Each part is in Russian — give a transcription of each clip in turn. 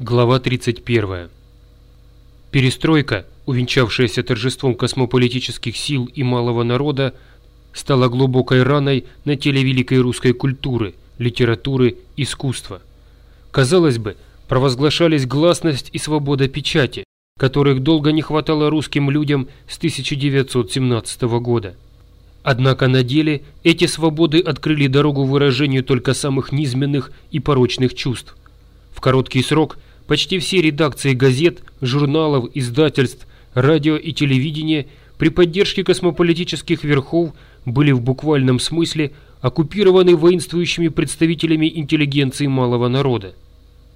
Глава 31. Перестройка, увенчавшаяся торжеством космополитических сил и малого народа, стала глубокой раной на теле великой русской культуры, литературы, искусства. Казалось бы, провозглашались гласность и свобода печати, которых долго не хватало русским людям с 1917 года. Однако на деле эти свободы открыли дорогу выражению только самых низменных и порочных чувств. В короткий срок – Почти все редакции газет, журналов, издательств, радио и телевидения при поддержке космополитических верхов были в буквальном смысле оккупированы воинствующими представителями интеллигенции малого народа.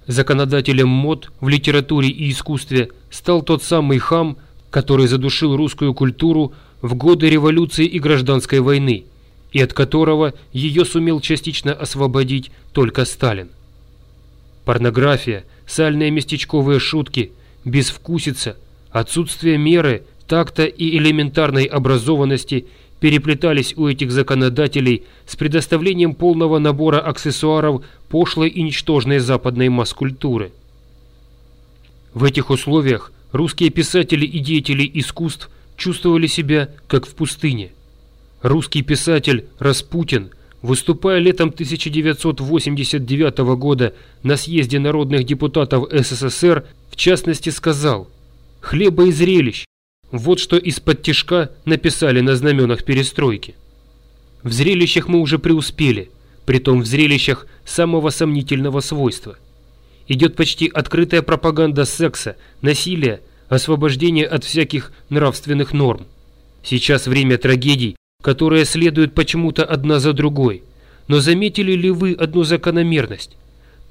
Законодателем мод в литературе и искусстве стал тот самый хам, который задушил русскую культуру в годы революции и гражданской войны, и от которого ее сумел частично освободить только Сталин. Порнография, сальные местечковые шутки, безвкусица, отсутствие меры, такта и элементарной образованности переплетались у этих законодателей с предоставлением полного набора аксессуаров пошлой и ничтожной западной масс-культуры. В этих условиях русские писатели и деятели искусств чувствовали себя как в пустыне. Русский писатель Распутин – Выступая летом 1989 года на съезде народных депутатов СССР, в частности сказал «Хлеба и зрелищ» – вот что из-под тишка написали на знаменах перестройки. В зрелищах мы уже преуспели, притом в зрелищах самого сомнительного свойства. Идет почти открытая пропаганда секса, насилия, освобождения от всяких нравственных норм. Сейчас время трагедий, которые следуют почему-то одна за другой. Но заметили ли вы одну закономерность?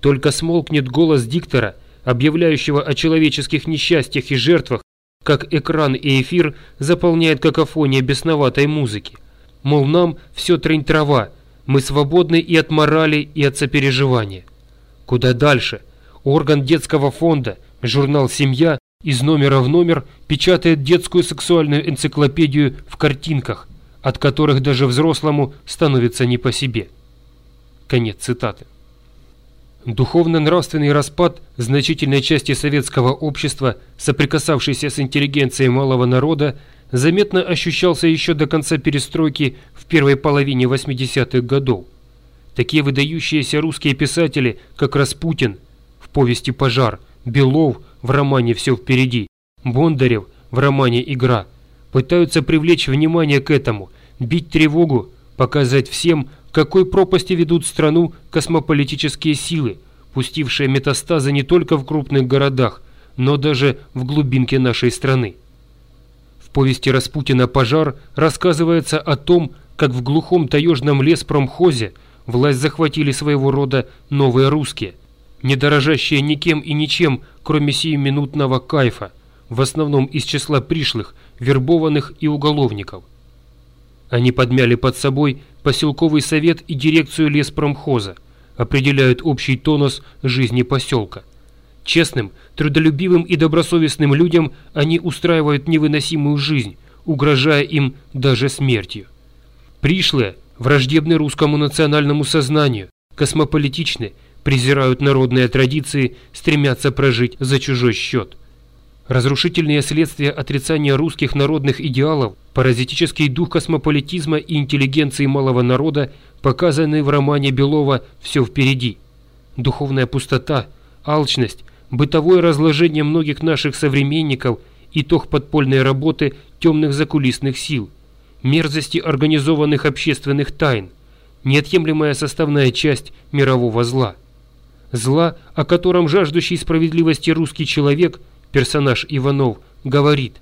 Только смолкнет голос диктора, объявляющего о человеческих несчастьях и жертвах, как экран и эфир заполняет какофония бесноватой музыки. Мол, нам все трень-трава, мы свободны и от морали, и от сопереживания. Куда дальше? Орган детского фонда, журнал «Семья» из номера в номер печатает детскую сексуальную энциклопедию в картинках, от которых даже взрослому становится не по себе. Конец цитаты. Духовно-нравственный распад значительной части советского общества, соприкасавшейся с интеллигенцией малого народа, заметно ощущался еще до конца перестройки в первой половине 80-х годов. Такие выдающиеся русские писатели, как Распутин в повести «Пожар», Белов в романе «Все впереди», Бондарев в романе «Игра» пытаются привлечь внимание к этому, бить тревогу, показать всем, какой пропасти ведут страну космополитические силы, пустившие метастазы не только в крупных городах, но даже в глубинке нашей страны. В повести Распутина «Пожар» рассказывается о том, как в глухом таежном леспромхозе власть захватили своего рода новые русские, не дорожащие никем и ничем, кроме сиюминутного кайфа, в основном из числа пришлых, вербованных и уголовников. Они подмяли под собой поселковый совет и дирекцию леспромхоза, определяют общий тонус жизни поселка. Честным, трудолюбивым и добросовестным людям они устраивают невыносимую жизнь, угрожая им даже смертью. Пришлые, враждебны русскому национальному сознанию, космополитичны, презирают народные традиции, стремятся прожить за чужой счет. Разрушительные следствия отрицания русских народных идеалов, паразитический дух космополитизма и интеллигенции малого народа показаны в романе Белова «Все впереди». Духовная пустота, алчность, бытовое разложение многих наших современников, итог подпольной работы темных закулисных сил, мерзости организованных общественных тайн, неотъемлемая составная часть мирового зла. Зла, о котором жаждущий справедливости русский человек – персонаж Иванов, говорит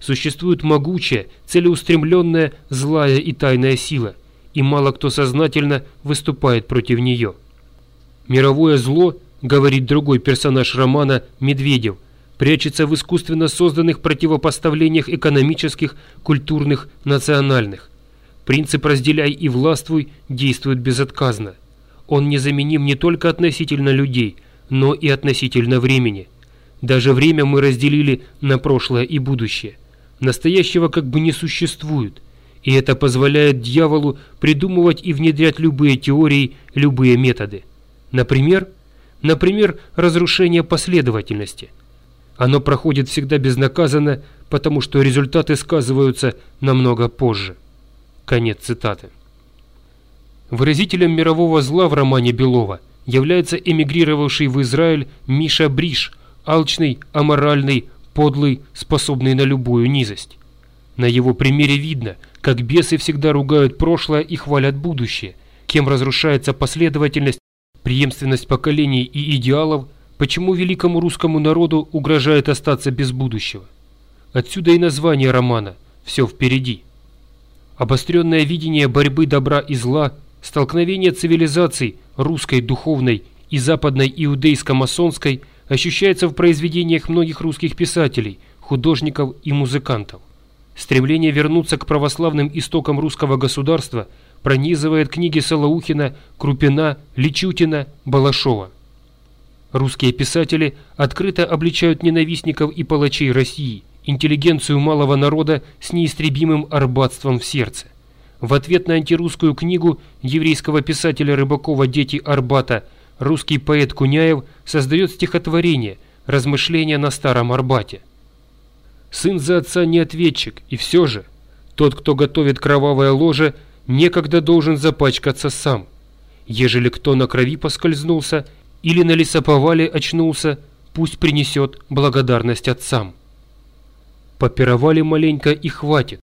«Существует могучая, целеустремленная, злая и тайная сила, и мало кто сознательно выступает против нее». «Мировое зло, — говорит другой персонаж романа Медведев, — прячется в искусственно созданных противопоставлениях экономических, культурных, национальных. Принцип «разделяй и властвуй» действует безотказно. Он незаменим не только относительно людей, но и относительно времени – даже время мы разделили на прошлое и будущее. Настоящего как бы не существует. И это позволяет дьяволу придумывать и внедрять любые теории, любые методы. Например, Например, разрушение последовательности. Оно проходит всегда безнаказанно, потому что результаты сказываются намного позже. Конец цитаты. Выразителем мирового зла в романе Белова является эмигрировавший в Израиль Миша Бриш, алчный, аморальный, подлый, способный на любую низость. На его примере видно, как бесы всегда ругают прошлое и хвалят будущее, кем разрушается последовательность, преемственность поколений и идеалов, почему великому русскому народу угрожает остаться без будущего. Отсюда и название романа «Все впереди». Обостренное видение борьбы добра и зла, столкновение цивилизаций русской духовной и западной иудейско-масонской ощущается в произведениях многих русских писателей, художников и музыкантов. Стремление вернуться к православным истокам русского государства пронизывает книги Солоухина, Крупина, Личутина, Балашова. Русские писатели открыто обличают ненавистников и палачей России, интеллигенцию малого народа с неистребимым арбатством в сердце. В ответ на антирусскую книгу еврейского писателя Рыбакова «Дети Арбата» русский поэт Куняев создает стихотворение «Размышления на Старом Арбате». Сын за отца не ответчик, и все же, тот, кто готовит кровавое ложе, некогда должен запачкаться сам. Ежели кто на крови поскользнулся или на лесоповале очнулся, пусть принесет благодарность отцам. Попировали маленько и хватит.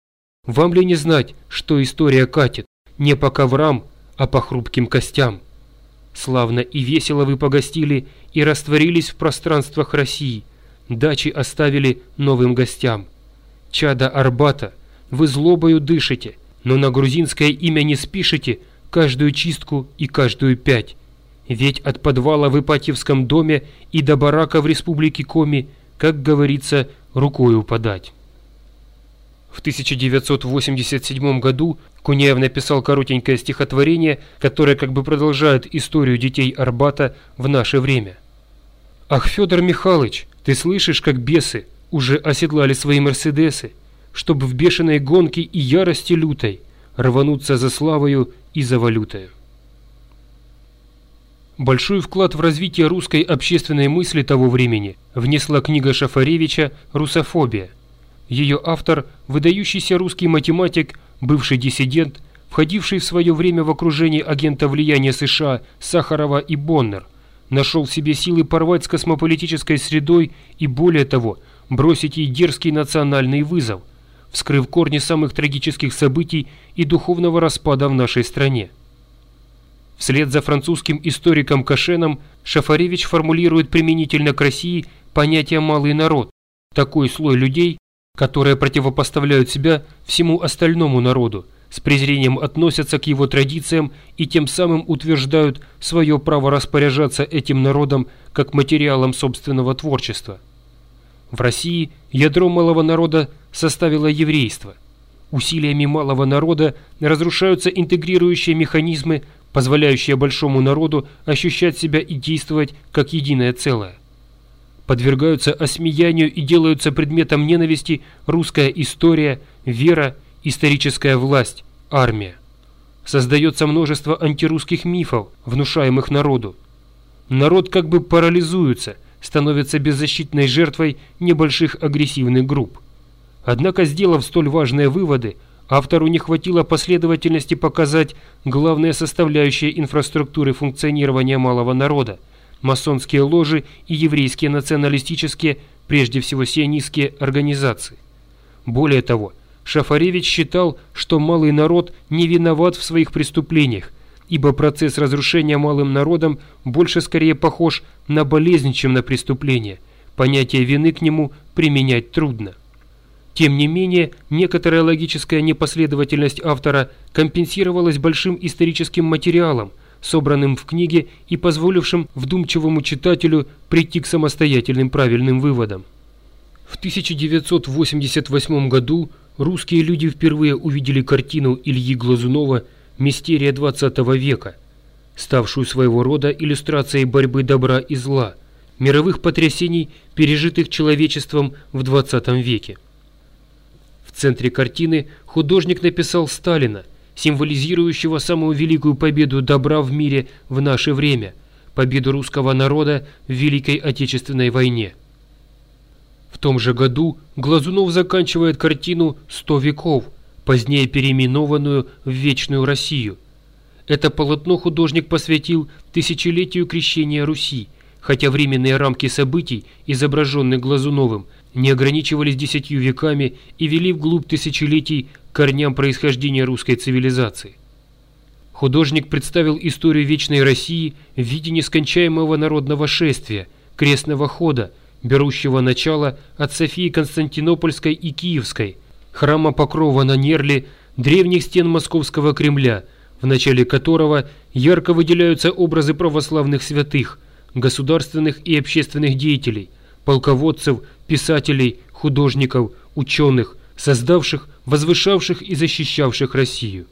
Вам ли не знать, что история катит, не по коврам, а по хрупким костям? Славно и весело вы погостили и растворились в пространствах России – дачи оставили новым гостям. Чада Арбата, вы злобою дышите, но на грузинское имя не спишите каждую чистку и каждую пять. Ведь от подвала в Ипатьевском доме и до барака в республике Коми, как говорится, рукою подать. В 1987 году Куняев написал коротенькое стихотворение, которое как бы продолжает историю детей Арбата в наше время. «Ах, Федор Михайлович, ты слышишь, как бесы уже оседлали свои мерседесы, чтобы в бешеной гонке и ярости лютой рвануться за славою и за валютой. Большой вклад в развитие русской общественной мысли того времени внесла книга Шафаревича «Русофобия». Ее автор – выдающийся русский математик, бывший диссидент, входивший в свое время в окружение агента влияния США Сахарова и Боннер, нашел в себе силы порвать с космополитической средой и, более того, бросить ей дерзкий национальный вызов, вскрыв корни самых трагических событий и духовного распада в нашей стране. Вслед за французским историком Кашеном Шафаревич формулирует применительно к России понятие «малый народ», такой слой людей, которые противопоставляют себя всему остальному народу, с презрением относятся к его традициям и тем самым утверждают свое право распоряжаться этим народом как материалом собственного творчества. В России ядро малого народа составило еврейство. Усилиями малого народа разрушаются интегрирующие механизмы, позволяющие большому народу ощущать себя и действовать как единое целое. Подвергаются осмеянию и делаются предметом ненависти русская история, вера историческая власть, армия. Создается множество антирусских мифов, внушаемых народу. Народ как бы парализуется, становится беззащитной жертвой небольших агрессивных групп. Однако, сделав столь важные выводы, автору не хватило последовательности показать главные составляющие инфраструктуры функционирования малого народа – масонские ложи и еврейские националистические, прежде всего сионистские организации. Более того, Шафаревич считал, что малый народ не виноват в своих преступлениях, ибо процесс разрушения малым народом больше скорее похож на болезнь, чем на преступление. Понятие вины к нему применять трудно. Тем не менее, некоторая логическая непоследовательность автора компенсировалась большим историческим материалом, собранным в книге и позволившим вдумчивому читателю прийти к самостоятельным правильным выводам. В 1988 году русские люди впервые увидели картину Ильи Глазунова «Мистерия XX века», ставшую своего рода иллюстрацией борьбы добра и зла, мировых потрясений, пережитых человечеством в XX веке. В центре картины художник написал Сталина, символизирующего самую великую победу добра в мире в наше время, победу русского народа в Великой Отечественной войне. В том же году Глазунов заканчивает картину «Сто веков», позднее переименованную в «Вечную Россию». Это полотно художник посвятил тысячелетию крещения Руси, хотя временные рамки событий, изображенных Глазуновым, не ограничивались десятью веками и вели вглубь тысячелетий корням происхождения русской цивилизации. Художник представил историю вечной России в виде нескончаемого народного шествия, крестного хода, берущего начало от Софии Константинопольской и Киевской, храма Покрова на Нерле, древних стен Московского Кремля, в начале которого ярко выделяются образы православных святых, государственных и общественных деятелей, полководцев, писателей, художников, ученых, создавших, возвышавших и защищавших Россию.